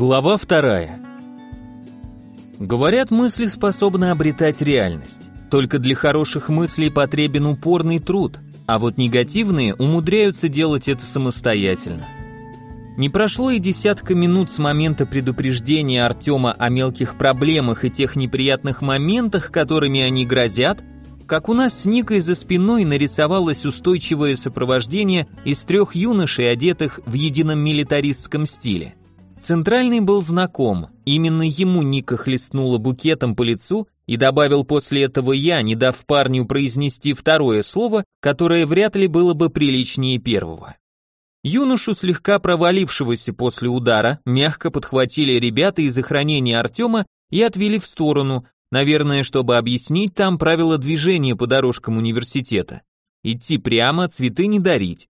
Глава вторая. Говорят, мысли способны обретать реальность. Только для хороших мыслей потребен упорный труд, а вот негативные умудряются делать это самостоятельно. Не прошло и десятка минут с момента предупреждения Артема о мелких проблемах и тех неприятных моментах, которыми они грозят, как у нас с Никой за спиной нарисовалось устойчивое сопровождение из трех юношей, одетых в едином милитаристском стиле. Центральный был знаком, именно ему Ника хлестнула букетом по лицу и добавил после этого я, не дав парню произнести второе слово, которое вряд ли было бы приличнее первого. Юношу, слегка провалившегося после удара, мягко подхватили ребята из охранения Артема и отвели в сторону, наверное, чтобы объяснить там правила движения по дорожкам университета. Идти прямо, цветы не дарить.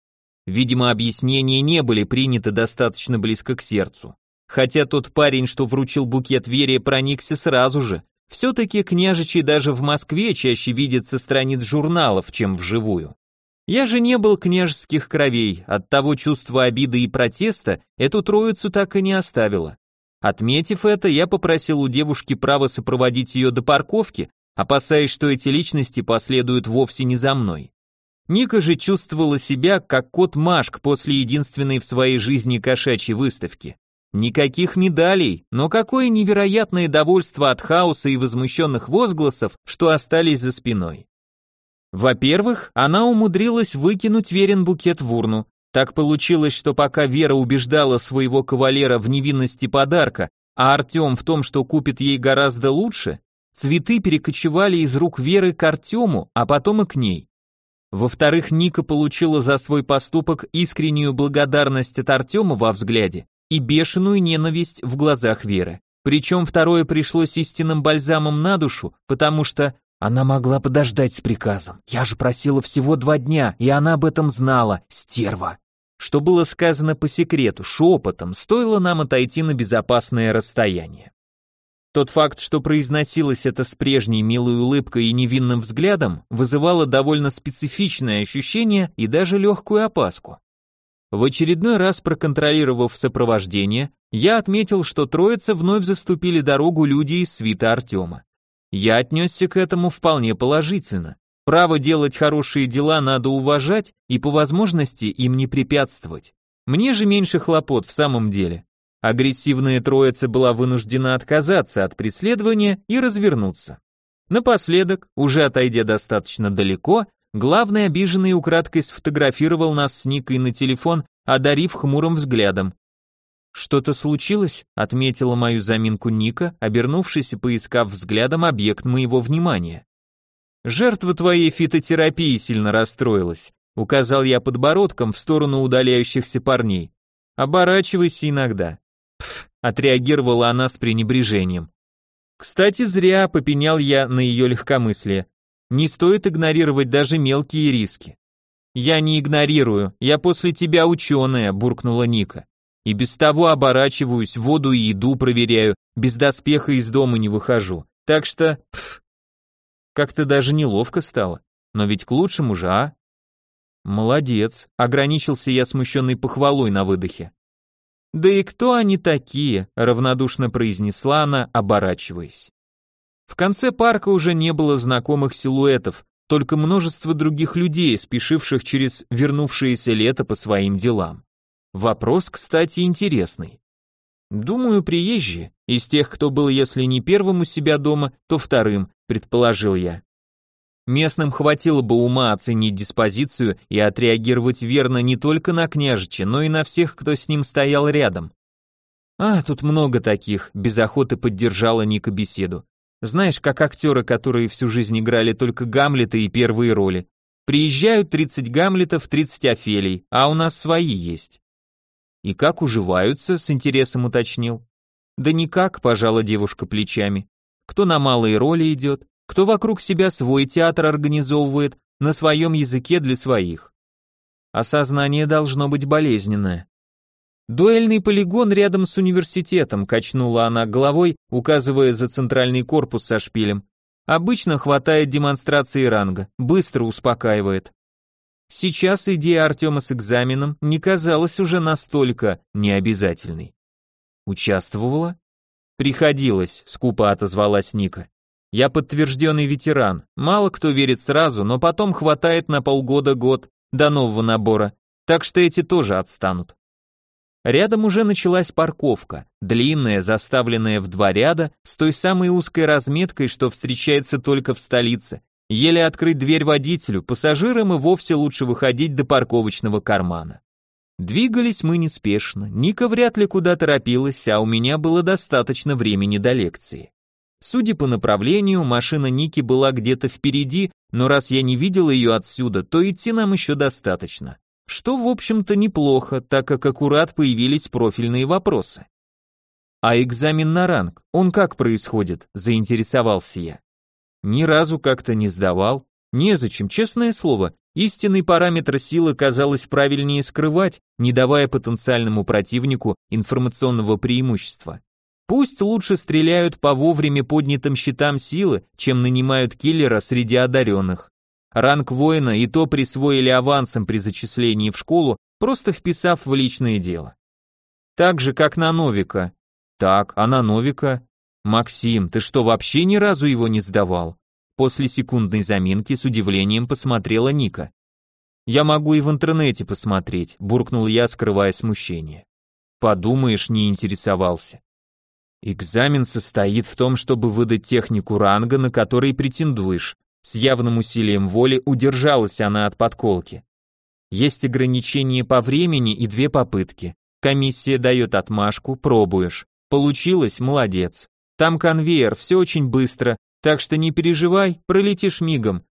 Видимо, объяснения не были приняты достаточно близко к сердцу. Хотя тот парень, что вручил букет Вере, проникся сразу же. Все-таки княжичи даже в Москве чаще видят со страниц журналов, чем вживую. Я же не был княжеских кровей, от того чувства обиды и протеста эту троицу так и не оставила. Отметив это, я попросил у девушки право сопроводить ее до парковки, опасаясь, что эти личности последуют вовсе не за мной. Ника же чувствовала себя как кот Машк после единственной в своей жизни кошачьей выставки. Никаких медалей, но какое невероятное довольство от хаоса и возмущенных возгласов, что остались за спиной. Во-первых, она умудрилась выкинуть верен букет в урну. Так получилось, что пока Вера убеждала своего кавалера в невинности подарка, а Артем в том, что купит ей гораздо лучше, цветы перекочевали из рук Веры к Артему, а потом и к ней. Во-вторых, Ника получила за свой поступок искреннюю благодарность от Артема во взгляде и бешеную ненависть в глазах Веры. Причем второе пришлось истинным бальзамом на душу, потому что она могла подождать с приказом. Я же просила всего два дня, и она об этом знала, стерва. Что было сказано по секрету, шепотом, стоило нам отойти на безопасное расстояние. Тот факт, что произносилось это с прежней милой улыбкой и невинным взглядом, вызывало довольно специфичное ощущение и даже легкую опаску. В очередной раз проконтролировав сопровождение, я отметил, что троица вновь заступили дорогу люди из свита Артема. Я отнесся к этому вполне положительно. Право делать хорошие дела надо уважать и по возможности им не препятствовать. Мне же меньше хлопот в самом деле. Агрессивная троица была вынуждена отказаться от преследования и развернуться. Напоследок, уже отойдя достаточно далеко, главный обиженный украдкой сфотографировал нас с Никой на телефон, одарив хмурым взглядом. «Что-то случилось?» — отметила мою заминку Ника, обернувшись и поискав взглядом объект моего внимания. «Жертва твоей фитотерапии сильно расстроилась», — указал я подбородком в сторону удаляющихся парней. «Оборачивайся иногда. Отреагировала она с пренебрежением. Кстати, зря попенял я на ее легкомыслие. Не стоит игнорировать даже мелкие риски. Я не игнорирую, я после тебя ученая, буркнула Ника. И без того оборачиваюсь, воду и еду проверяю, без доспеха из дома не выхожу. Так что, пф, как-то даже неловко стало. Но ведь к лучшему же, а? Молодец, ограничился я смущенной похвалой на выдохе. «Да и кто они такие?» — равнодушно произнесла она, оборачиваясь. В конце парка уже не было знакомых силуэтов, только множество других людей, спешивших через вернувшееся лето по своим делам. Вопрос, кстати, интересный. Думаю, приезжие, из тех, кто был, если не первым у себя дома, то вторым, предположил я. Местным хватило бы ума оценить диспозицию и отреагировать верно не только на княжича, но и на всех, кто с ним стоял рядом. А, тут много таких, без охоты поддержала Ника беседу. Знаешь, как актеры, которые всю жизнь играли только Гамлета и первые роли. Приезжают 30 Гамлетов, 30 Офелий, а у нас свои есть. И как уживаются, с интересом уточнил. Да никак, пожала девушка плечами. Кто на малые роли идет, кто вокруг себя свой театр организовывает на своем языке для своих. Осознание должно быть болезненное. Дуэльный полигон рядом с университетом, качнула она головой, указывая за центральный корпус со шпилем. Обычно хватает демонстрации ранга, быстро успокаивает. Сейчас идея Артема с экзаменом не казалась уже настолько необязательной. Участвовала? Приходилось, скупо отозвалась Ника. Я подтвержденный ветеран. Мало кто верит сразу, но потом хватает на полгода-год до нового набора. Так что эти тоже отстанут. Рядом уже началась парковка, длинная, заставленная в два ряда, с той самой узкой разметкой, что встречается только в столице. Еле открыть дверь водителю, пассажирам и вовсе лучше выходить до парковочного кармана. Двигались мы неспешно, Ника вряд ли куда торопилась, а у меня было достаточно времени до лекции. Судя по направлению, машина Ники была где-то впереди, но раз я не видел ее отсюда, то идти нам еще достаточно. Что, в общем-то, неплохо, так как аккурат появились профильные вопросы. А экзамен на ранг, он как происходит, заинтересовался я. Ни разу как-то не сдавал. Незачем, честное слово, истинный параметр силы казалось правильнее скрывать, не давая потенциальному противнику информационного преимущества. Пусть лучше стреляют по вовремя поднятым щитам силы, чем нанимают киллера среди одаренных. Ранг воина и то присвоили авансом при зачислении в школу, просто вписав в личное дело. Так же, как на Новика. Так, а на Новика? Максим, ты что, вообще ни разу его не сдавал? После секундной заминки с удивлением посмотрела Ника. Я могу и в интернете посмотреть, буркнул я, скрывая смущение. Подумаешь, не интересовался. Экзамен состоит в том, чтобы выдать технику ранга, на который претендуешь, с явным усилием воли удержалась она от подколки. Есть ограничение по времени и две попытки. Комиссия дает отмашку, пробуешь. Получилось, молодец. Там конвейер, все очень быстро, так что не переживай, пролетишь мигом.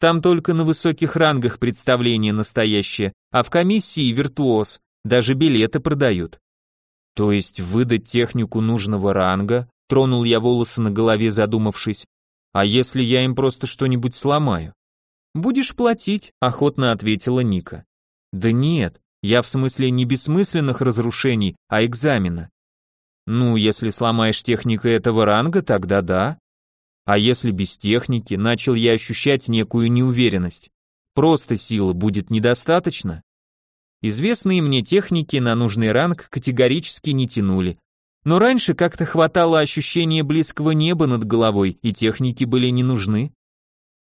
Там только на высоких рангах представление настоящее, а в комиссии виртуоз, даже билеты продают. То есть выдать технику нужного ранга, тронул я волосы на голове, задумавшись, а если я им просто что-нибудь сломаю? Будешь платить, охотно ответила Ника. Да нет, я в смысле не бессмысленных разрушений, а экзамена. Ну, если сломаешь технику этого ранга, тогда да. А если без техники, начал я ощущать некую неуверенность. Просто силы будет недостаточно? Известные мне техники на нужный ранг категорически не тянули, но раньше как-то хватало ощущения близкого неба над головой, и техники были не нужны.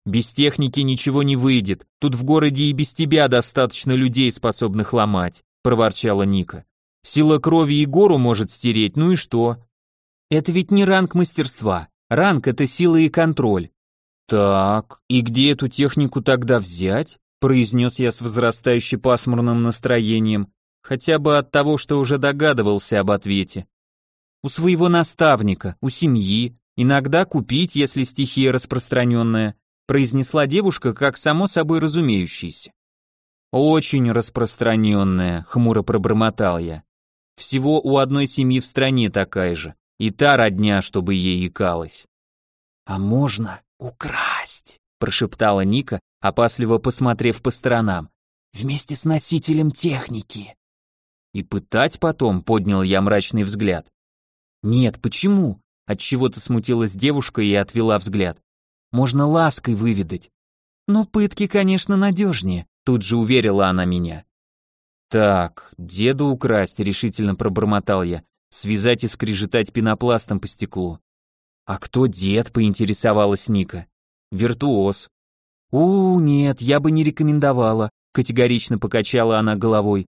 Без техники ничего не выйдет. Тут в городе и без тебя достаточно людей, способных ломать, проворчала Ника. Сила крови и гору может стереть, ну и что? Это ведь не ранг мастерства. Ранг это сила и контроль. Так, и где эту технику тогда взять? Произнес я с возрастающе пасмурным настроением, хотя бы от того, что уже догадывался об ответе у своего наставника, у семьи, иногда купить, если стихия распространенная, произнесла девушка как само собой разумеющееся. Очень распространенная, хмуро пробормотал я. Всего у одной семьи в стране такая же, и та родня, чтобы ей икалась. А можно украсть, прошептала Ника, опасливо посмотрев по сторонам. Вместе с носителем техники. И пытать потом, поднял я мрачный взгляд. Нет, почему? От чего-то смутилась девушка и отвела взгляд. Можно лаской выведать. Но пытки, конечно, надежнее, тут же уверила она меня. Так, деду украсть, решительно пробормотал я, связать и скрежетать пенопластом по стеклу. А кто дед, поинтересовалась Ника. Виртуоз. У, нет, я бы не рекомендовала, категорично покачала она головой.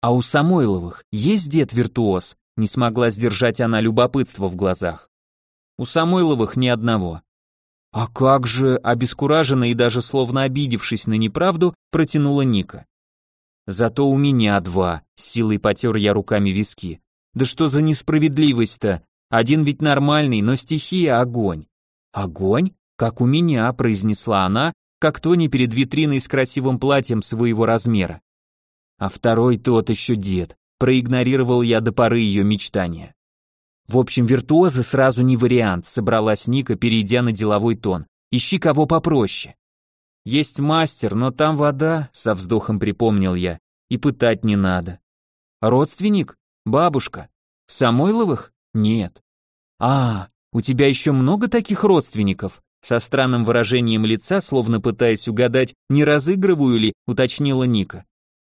А у Самойловых есть дед-виртуоз? Не смогла сдержать она любопытство в глазах. У Самойловых ни одного. А как же, обескураженно и даже словно обидевшись на неправду, протянула Ника. Зато у меня два, с силой потер я руками виски. Да что за несправедливость-то? Один ведь нормальный, но стихия огонь. Огонь? Как у меня, произнесла она, как Тони перед витриной с красивым платьем своего размера. А второй тот еще дед. Проигнорировал я до поры ее мечтания. В общем, виртуозы сразу не вариант, собралась Ника, перейдя на деловой тон. Ищи кого попроще. Есть мастер, но там вода, со вздохом припомнил я, и пытать не надо. Родственник? Бабушка? Самойловых? Нет. А, у тебя еще много таких родственников? Со странным выражением лица, словно пытаясь угадать, не разыгрываю ли, уточнила Ника.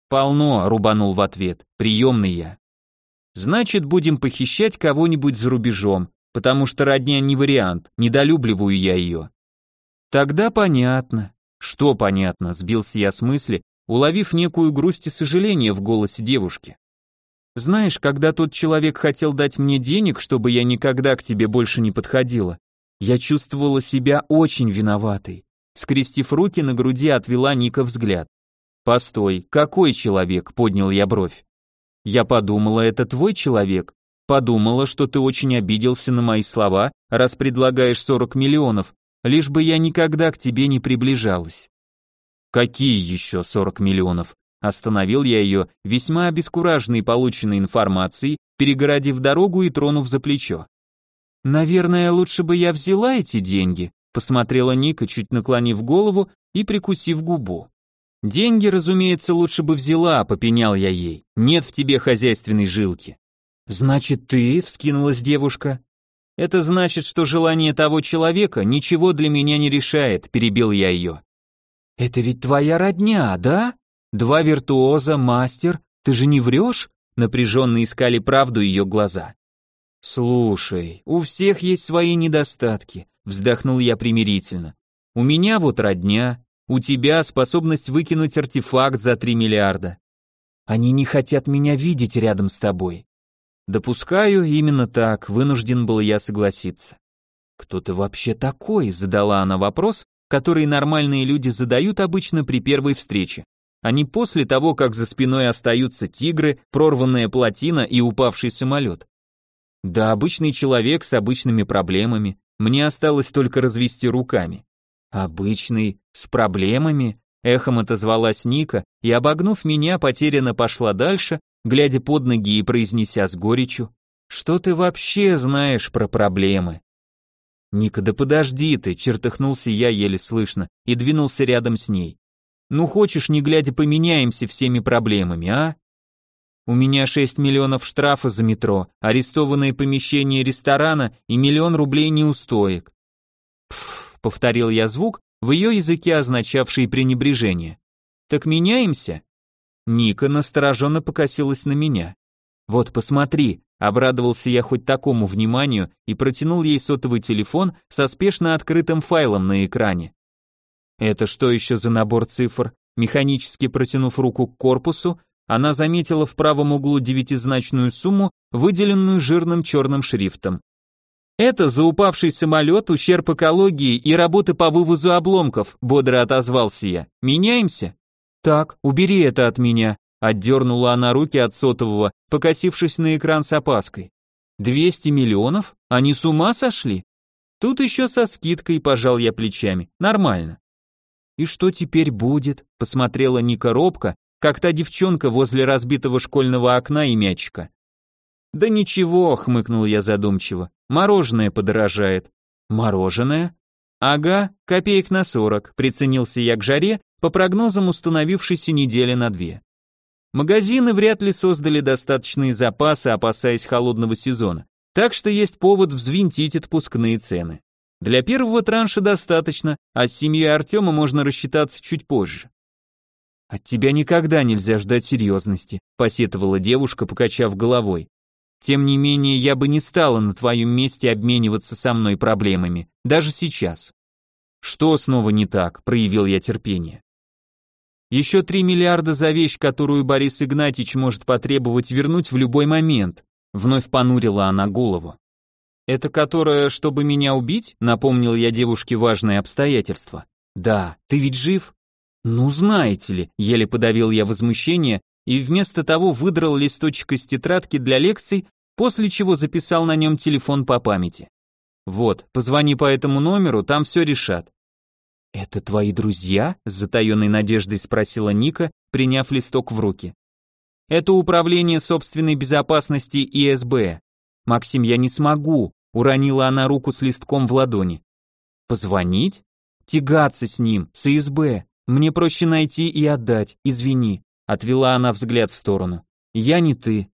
«Полно», — рубанул в ответ, — «приемный я». Значит, будем похищать кого-нибудь за рубежом, потому что родня не вариант, недолюбливаю я ее. Тогда понятно. Что понятно, сбился я с мысли, уловив некую грусть и сожаление в голосе девушки. Знаешь, когда тот человек хотел дать мне денег, чтобы я никогда к тебе больше не подходила, я чувствовала себя очень виноватой. Скрестив руки на груди, отвела Ника взгляд. «Постой, какой человек?» — поднял я бровь. «Я подумала, это твой человек. Подумала, что ты очень обиделся на мои слова, раз предлагаешь 40 миллионов, лишь бы я никогда к тебе не приближалась». «Какие еще 40 миллионов?» Остановил я ее, весьма обескураженный полученной информацией, перегородив дорогу и тронув за плечо. «Наверное, лучше бы я взяла эти деньги», посмотрела Ника, чуть наклонив голову и прикусив губу. «Деньги, разумеется, лучше бы взяла», — попенял я ей. «Нет в тебе хозяйственной жилки». «Значит, ты?» — вскинулась девушка. «Это значит, что желание того человека ничего для меня не решает», — перебил я ее. «Это ведь твоя родня, да? Два виртуоза, мастер, ты же не врешь?» Напряженно искали правду ее глаза. «Слушай, у всех есть свои недостатки», — вздохнул я примирительно. «У меня вот родня, у тебя способность выкинуть артефакт за три миллиарда. Они не хотят меня видеть рядом с тобой». «Допускаю, именно так, вынужден был я согласиться». «Кто ты вообще такой?» — задала она вопрос, который нормальные люди задают обычно при первой встрече, а не после того, как за спиной остаются тигры, прорванная плотина и упавший самолет. Да обычный человек с обычными проблемами, мне осталось только развести руками. Обычный, с проблемами? Эхом отозвалась Ника и, обогнув меня, потерянно пошла дальше, глядя под ноги и произнеся с горечью, «Что ты вообще знаешь про проблемы?» «Ника, да подожди ты!» — чертыхнулся я еле слышно и двинулся рядом с ней. «Ну хочешь, не глядя, поменяемся всеми проблемами, а?» У меня 6 миллионов штрафа за метро, арестованное помещение ресторана и миллион рублей неустоек. Пф, повторил я звук, в ее языке означавший пренебрежение. Так меняемся? Ника настороженно покосилась на меня. Вот посмотри, обрадовался я хоть такому вниманию и протянул ей сотовый телефон со спешно открытым файлом на экране. Это что еще за набор цифр? Механически протянув руку к корпусу, она заметила в правом углу девятизначную сумму, выделенную жирным черным шрифтом. «Это за упавший самолет, ущерб экологии и работы по вывозу обломков», бодро отозвался я. «Меняемся?» «Так, убери это от меня», отдернула она руки от сотового, покосившись на экран с опаской. «Двести миллионов? Они с ума сошли?» «Тут еще со скидкой», пожал я плечами. «Нормально». «И что теперь будет?» посмотрела Ника робко, как та девчонка возле разбитого школьного окна и мячика. «Да ничего», — хмыкнул я задумчиво, — «мороженое подорожает». «Мороженое?» «Ага, копеек на сорок», — приценился я к жаре, по прогнозам установившейся недели на две. Магазины вряд ли создали достаточные запасы, опасаясь холодного сезона, так что есть повод взвинтить отпускные цены. Для первого транша достаточно, а с семьей Артема можно рассчитаться чуть позже. От тебя никогда нельзя ждать серьезности, посетовала девушка, покачав головой. Тем не менее, я бы не стала на твоем месте обмениваться со мной проблемами, даже сейчас. Что снова не так, проявил я терпение. Еще три миллиарда за вещь, которую Борис Игнатьич может потребовать вернуть в любой момент. Вновь понурила она голову. Это которая, чтобы меня убить? Напомнил я девушке важное обстоятельство. Да, ты ведь жив? «Ну, знаете ли», — еле подавил я возмущение и вместо того выдрал листочек из тетрадки для лекций, после чего записал на нем телефон по памяти. «Вот, позвони по этому номеру, там все решат». «Это твои друзья?» — с затаенной надеждой спросила Ника, приняв листок в руки. «Это управление собственной безопасности ИСБ. Максим, я не смогу», — уронила она руку с листком в ладони. «Позвонить? Тягаться с ним, с ИСБ. Мне проще найти и отдать, извини, отвела она взгляд в сторону. Я не ты.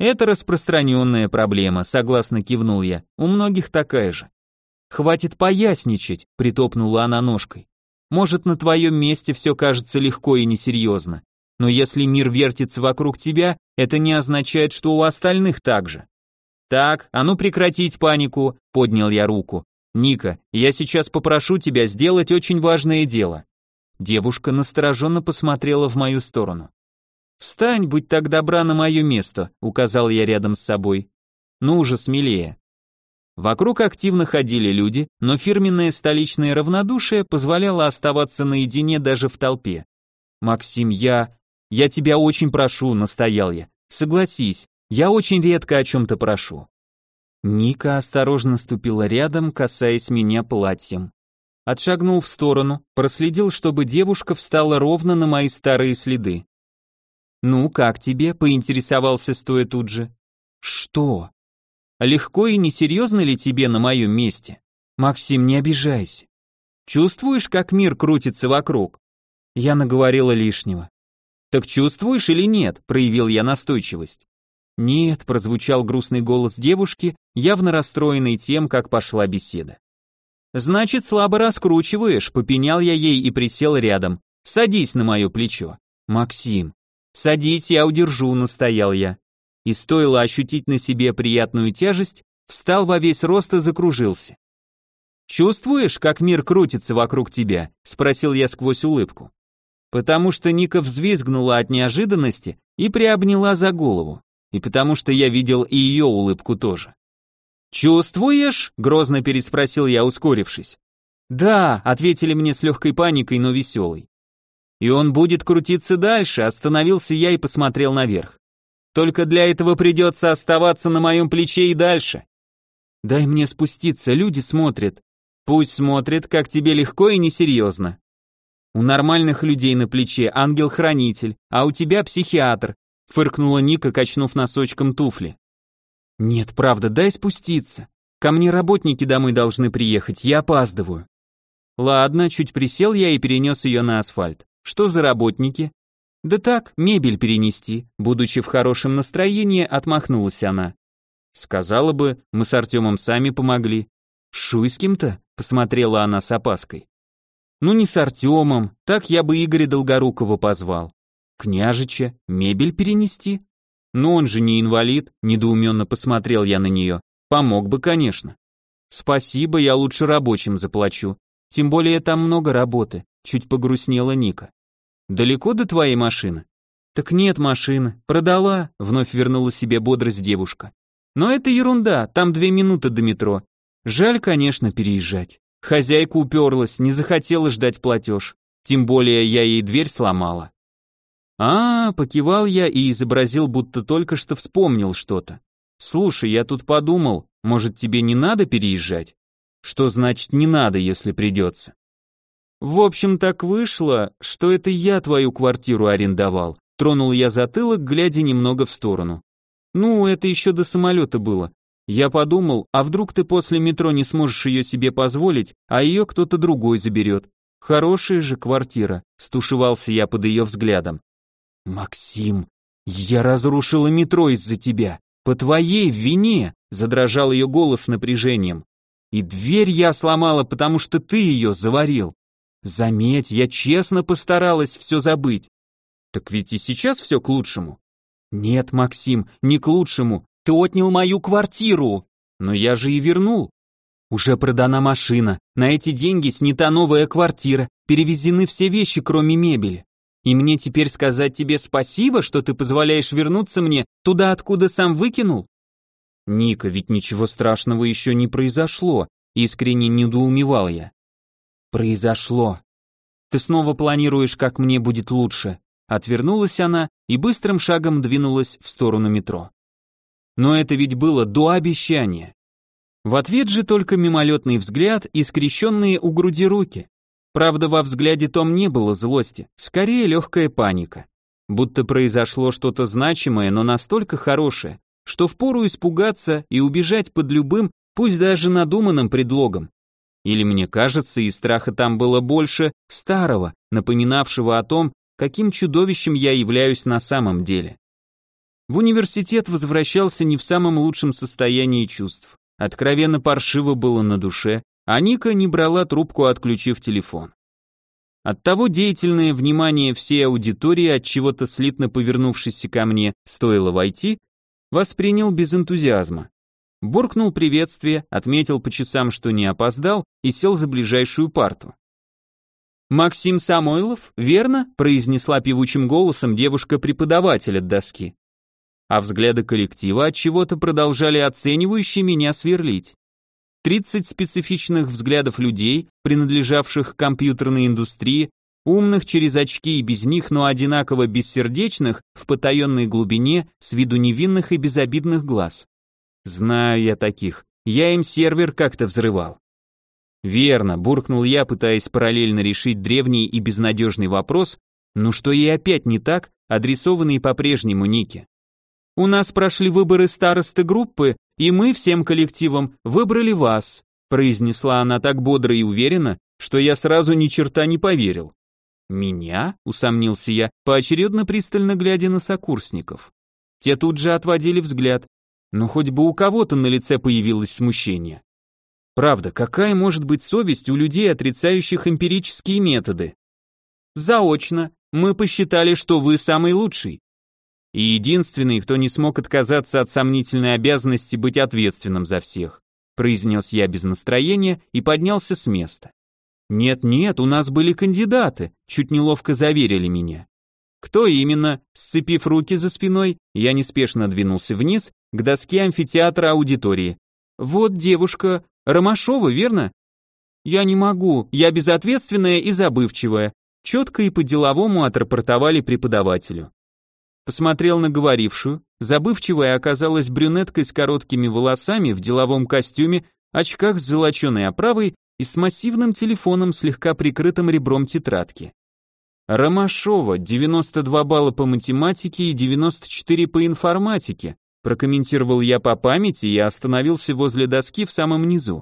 Это распространенная проблема, согласно кивнул я. У многих такая же. Хватит поясничать, притопнула она ножкой. Может, на твоем месте все кажется легко и несерьезно. но если мир вертится вокруг тебя, это не означает, что у остальных так же. Так, а ну прекратить панику, поднял я руку. Ника, я сейчас попрошу тебя сделать очень важное дело. Девушка настороженно посмотрела в мою сторону. «Встань, будь так добра на мое место», — указал я рядом с собой. «Ну уже смелее». Вокруг активно ходили люди, но фирменное столичное равнодушие позволяло оставаться наедине даже в толпе. «Максим, я... я тебя очень прошу», — настоял я. «Согласись, я очень редко о чем-то прошу». Ника осторожно ступила рядом, касаясь меня платьем. Отшагнул в сторону, проследил, чтобы девушка встала ровно на мои старые следы. «Ну, как тебе?» — поинтересовался стоя тут же. «Что?» «Легко и несерьезно ли тебе на моем месте?» «Максим, не обижайся. Чувствуешь, как мир крутится вокруг?» Я наговорила лишнего. «Так чувствуешь или нет?» — проявил я настойчивость. «Нет», — прозвучал грустный голос девушки, явно расстроенный тем, как пошла беседа. «Значит, слабо раскручиваешь», — попенял я ей и присел рядом. «Садись на мое плечо». «Максим». «Садись, я удержу», — настоял я. И стоило ощутить на себе приятную тяжесть, встал во весь рост и закружился. «Чувствуешь, как мир крутится вокруг тебя?» — спросил я сквозь улыбку. Потому что Ника взвизгнула от неожиданности и приобняла за голову, и потому что я видел и ее улыбку тоже. «Чувствуешь?» — грозно переспросил я, ускорившись. «Да», — ответили мне с легкой паникой, но веселой. «И он будет крутиться дальше», — остановился я и посмотрел наверх. «Только для этого придется оставаться на моем плече и дальше». «Дай мне спуститься, люди смотрят». «Пусть смотрят, как тебе легко и несерьезно». «У нормальных людей на плече ангел-хранитель, а у тебя психиатр», — фыркнула Ника, качнув носочком туфли. Нет, правда, дай спуститься. Ко мне работники домой должны приехать, я опаздываю. Ладно, чуть присел я и перенес ее на асфальт. Что за работники? Да так, мебель перенести. Будучи в хорошем настроении, отмахнулась она. Сказала бы, мы с Артемом сами помогли. Шуйским-то? Посмотрела она с опаской. Ну не с Артемом, так я бы Игоря Долгорукова позвал. Княжича, мебель перенести? Но он же не инвалид, недоуменно посмотрел я на нее. Помог бы, конечно. Спасибо, я лучше рабочим заплачу. Тем более там много работы, чуть погрустнела Ника. Далеко до твоей машины? Так нет машины, продала, вновь вернула себе бодрость девушка. Но это ерунда, там две минуты до метро. Жаль, конечно, переезжать. Хозяйка уперлась, не захотела ждать платеж. Тем более я ей дверь сломала. А, покивал я и изобразил, будто только что вспомнил что-то. Слушай, я тут подумал, может тебе не надо переезжать? Что значит не надо, если придется? В общем, так вышло, что это я твою квартиру арендовал. Тронул я затылок, глядя немного в сторону. Ну, это еще до самолета было. Я подумал, а вдруг ты после метро не сможешь ее себе позволить, а ее кто-то другой заберет. Хорошая же квартира, стушевался я под ее взглядом. «Максим, я разрушила метро из-за тебя. По твоей вине!» Задрожал ее голос напряжением. «И дверь я сломала, потому что ты ее заварил. Заметь, я честно постаралась все забыть. Так ведь и сейчас все к лучшему». «Нет, Максим, не к лучшему. Ты отнял мою квартиру!» «Но я же и вернул». «Уже продана машина, на эти деньги снята новая квартира, перевезены все вещи, кроме мебели. И мне теперь сказать тебе спасибо, что ты позволяешь вернуться мне туда, откуда сам выкинул? Ника, ведь ничего страшного еще не произошло, искренне недоумевал я. Произошло. Ты снова планируешь, как мне будет лучше. Отвернулась она и быстрым шагом двинулась в сторону метро. Но это ведь было до обещания. В ответ же только мимолетный взгляд и скрещенные у груди руки. Правда, во взгляде Том не было злости, скорее легкая паника. Будто произошло что-то значимое, но настолько хорошее, что впору испугаться и убежать под любым, пусть даже надуманным предлогом. Или мне кажется, и страха там было больше старого, напоминавшего о том, каким чудовищем я являюсь на самом деле. В университет возвращался не в самом лучшем состоянии чувств. Откровенно паршиво было на душе, а Ника не брала трубку, отключив телефон. Оттого деятельное внимание всей аудитории, от чего-то слитно повернувшись ко мне, стоило войти, воспринял без энтузиазма. Буркнул приветствие, отметил по часам, что не опоздал, и сел за ближайшую парту. «Максим Самойлов, верно?» – произнесла певучим голосом девушка-преподаватель от доски. А взгляды коллектива от чего-то продолжали оценивающе меня сверлить. 30 специфичных взглядов людей, принадлежавших к компьютерной индустрии, умных через очки и без них, но одинаково бессердечных, в потаенной глубине, с виду невинных и безобидных глаз. Знаю я таких, я им сервер как-то взрывал. Верно, буркнул я, пытаясь параллельно решить древний и безнадежный вопрос, ну что ей опять не так, адресованный по-прежнему Нике. У нас прошли выборы старосты группы, и мы всем коллективом выбрали вас», произнесла она так бодро и уверенно, что я сразу ни черта не поверил. «Меня?» — усомнился я, поочередно пристально глядя на сокурсников. Те тут же отводили взгляд. Но хоть бы у кого-то на лице появилось смущение. Правда, какая может быть совесть у людей, отрицающих эмпирические методы? Заочно. Мы посчитали, что вы самый лучший и единственный, кто не смог отказаться от сомнительной обязанности быть ответственным за всех, произнес я без настроения и поднялся с места. Нет-нет, у нас были кандидаты, чуть неловко заверили меня. Кто именно? Сцепив руки за спиной, я неспешно двинулся вниз к доске амфитеатра аудитории. Вот девушка Ромашова, верно? Я не могу, я безответственная и забывчивая. Четко и по-деловому отрапортовали преподавателю. Посмотрел на говорившую, забывчивая оказалась брюнеткой с короткими волосами в деловом костюме, очках с золоченой оправой и с массивным телефоном, слегка прикрытым ребром тетрадки. Ромашова, 92 балла по математике и 94 по информатике, прокомментировал я по памяти и остановился возле доски в самом низу.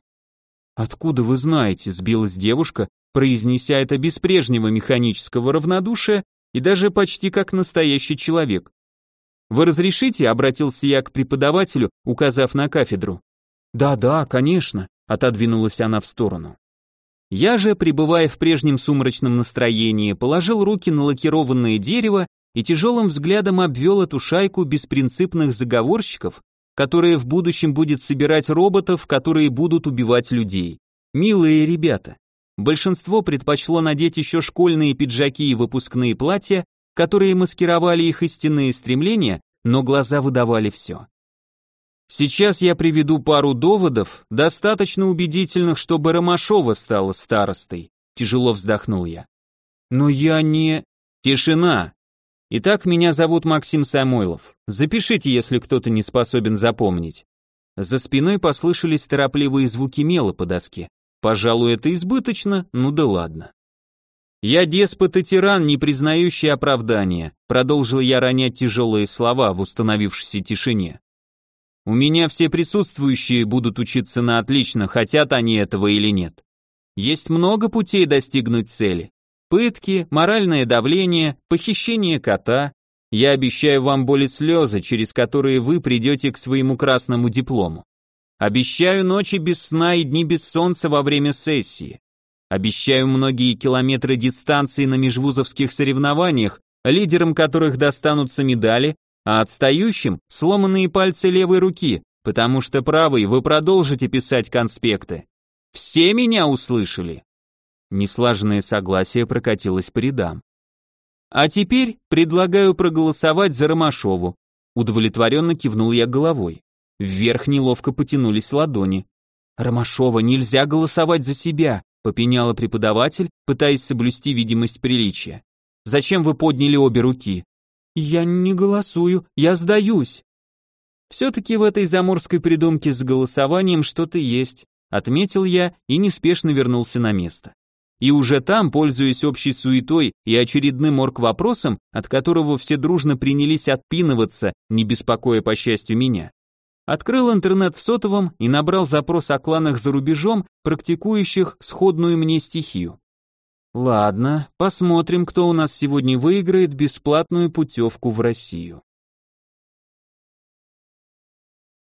«Откуда вы знаете?» – сбилась девушка, произнеся это без прежнего механического равнодушия и даже почти как настоящий человек. «Вы разрешите?» — обратился я к преподавателю, указав на кафедру. «Да-да, конечно», — отодвинулась она в сторону. Я же, пребывая в прежнем сумрачном настроении, положил руки на лакированное дерево и тяжелым взглядом обвел эту шайку беспринципных заговорщиков, которые в будущем будет собирать роботов, которые будут убивать людей. Милые ребята. Большинство предпочло надеть еще школьные пиджаки и выпускные платья, которые маскировали их истинные стремления, но глаза выдавали все. Сейчас я приведу пару доводов, достаточно убедительных, чтобы Ромашова стала старостой. Тяжело вздохнул я. Но я не... Тишина. Итак, меня зовут Максим Самойлов. Запишите, если кто-то не способен запомнить. За спиной послышались торопливые звуки мела по доске. Пожалуй, это избыточно, ну да ладно. «Я деспот и тиран, не признающий оправдания», продолжил я ронять тяжелые слова в установившейся тишине. «У меня все присутствующие будут учиться на отлично, хотят они этого или нет. Есть много путей достигнуть цели. Пытки, моральное давление, похищение кота. Я обещаю вам боли слезы, через которые вы придете к своему красному диплому. Обещаю ночи без сна и дни без солнца во время сессии. Обещаю многие километры дистанции на межвузовских соревнованиях, лидерам которых достанутся медали, а отстающим – сломанные пальцы левой руки, потому что правой вы продолжите писать конспекты. Все меня услышали. Неслаженное согласие прокатилось по рядам. А теперь предлагаю проголосовать за Ромашову. Удовлетворенно кивнул я головой. Вверх неловко потянулись ладони. «Ромашова, нельзя голосовать за себя», попеняла преподаватель, пытаясь соблюсти видимость приличия. «Зачем вы подняли обе руки?» «Я не голосую, я сдаюсь». «Все-таки в этой заморской придумке с голосованием что-то есть», отметил я и неспешно вернулся на место. И уже там, пользуясь общей суетой и очередным орг-вопросом, от которого все дружно принялись отпинываться, не беспокоя по счастью меня, Открыл интернет в сотовом и набрал запрос о кланах за рубежом, практикующих сходную мне стихию. Ладно, посмотрим, кто у нас сегодня выиграет бесплатную путевку в Россию.